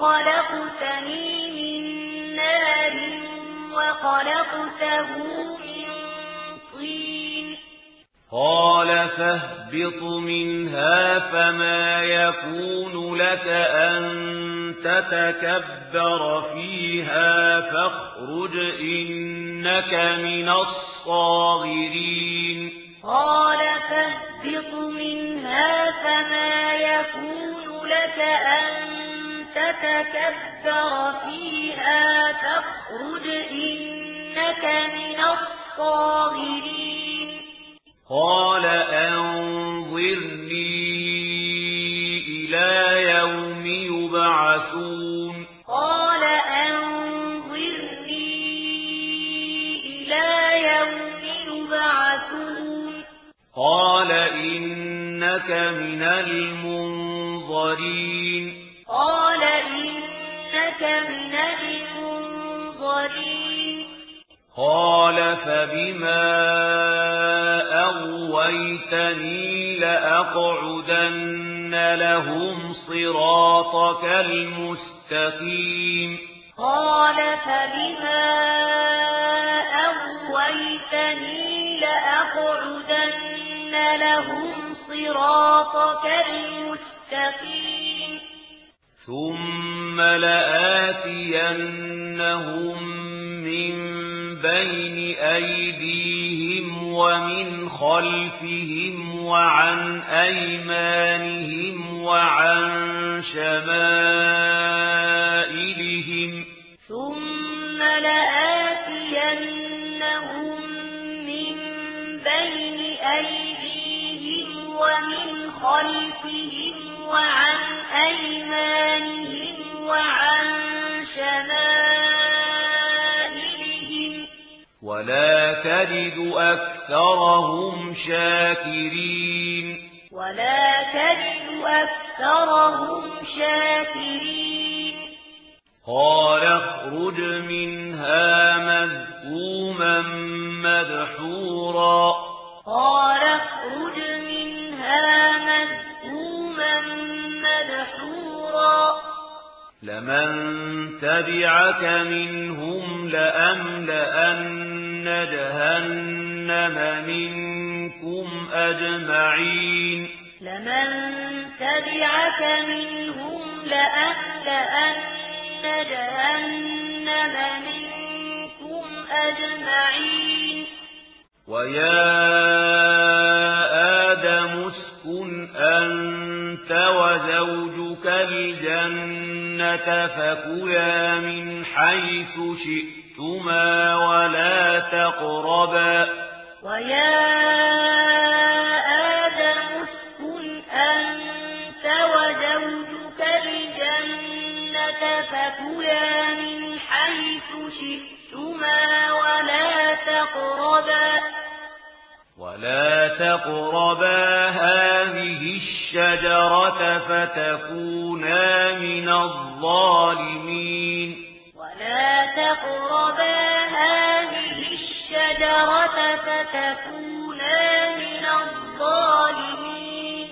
خلقتني من نار وخلقته من طين. قال فاهبط منها فما يكون لك أن تتكبر فيها فاخرج إنك من الصاغرين. قال فاهبط منها فما فتكبر فيها فاخرج إنك من الصاغرين. قال أنظرني إلى يوم يبعثون. قال أنظرني إلى يوم يبعثون. قال إنك من المنظرين. قال قال فبما أغويتني لأقعدن لهم صراطك المستقيم. قال فبما أغويتني لأقعدن لهم صراطك المستقيم. ثم لآتينهم بين أيديهم ومن خلفهم وعن أيمانهم وعن شمائلهم. ثم لآتينهم من بين أيديهم ومن خلفهم وعن أيمانهم ولا تجد أكثرهم شاكرين. ولا تجد أكثرهم شاكرين. قال مَن تَبِعَكَ مِنْهُمْ لَأَمْلَأَنَّ جَهَنَّمَ مِنْكُمْ أَجْمَعِينَ لَمَن تَبِعَكَ مِنْهُمْ لَأَمْلَأَنَّ جَهَنَّمَ مِنْكُمْ أَجْمَعِينَ وَيَا الجنة فكلا من حيث شئتما ولا تقربا. ويا آدم اسكن أنت وزوجك الجنة فكلا من حيث شئتما ولا تقربا. ولا تقربا هذه الشجرة فتكونا من الظالمين. ولا تقربا هذه الشجرة فتكونا من الظالمين.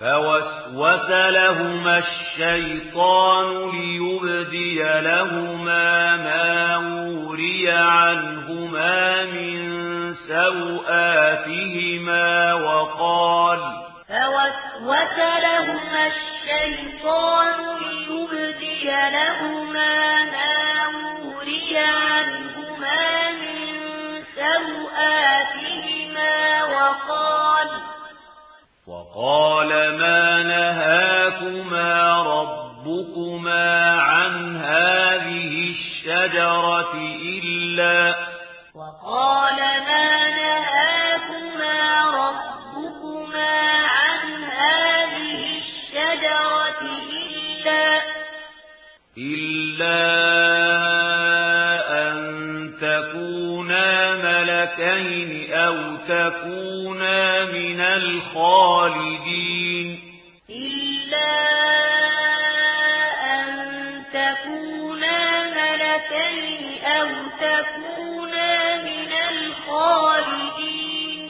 فوسوس لهما الشيطان ليبدي لهما ما أوري عنهما من سوآتهما وقال الشيطان تكونا ملكين أو تكونا من الخالدين إلا أن تكونا ملكين أو تكونا من الخالدين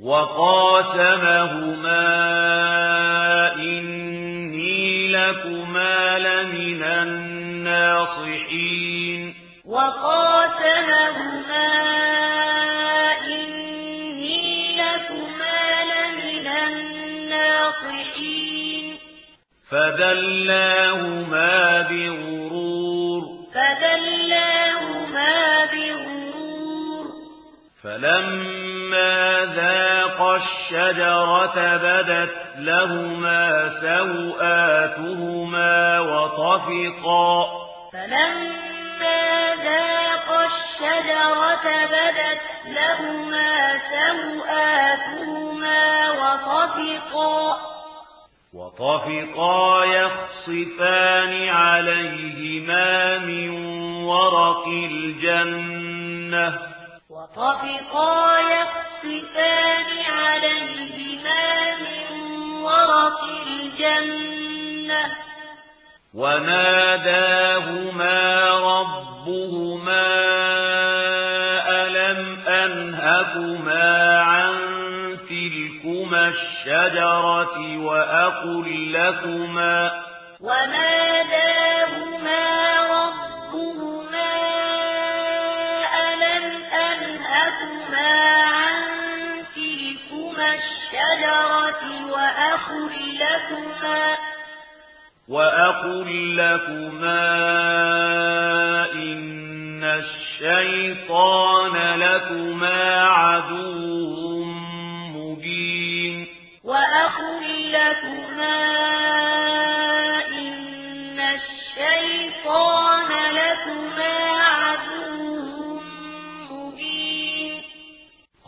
وقاسمهما إني لكما لمن الناصحين وقاتلهما إني لكما لمن الناصحين. فدلاهما بغرور. فدلاهما بغرور. فلما ذاق الشجرة بدت لهما سوآتهما وطفقا. فلما الشجرة بدت لهما سوآتهما وطفقا وطفقا يخصفان عليهما من ورق الجنة وطفقا يخصفان عليهما من ورق الجنة وناداهما ربهما ألم أنهكما عن تلكما الشجرة وأقول لكما وما داهما ربهما ألم أنهكما عن تلكما الشجرة وأقول لكما وَأَقُلْ لَكُمَا إِنَّ الشَّيْطَانَ لَكُمَا عَدُوٌّ مُبِينٌ وَأَقُلْ لَكُمَا إِنَّ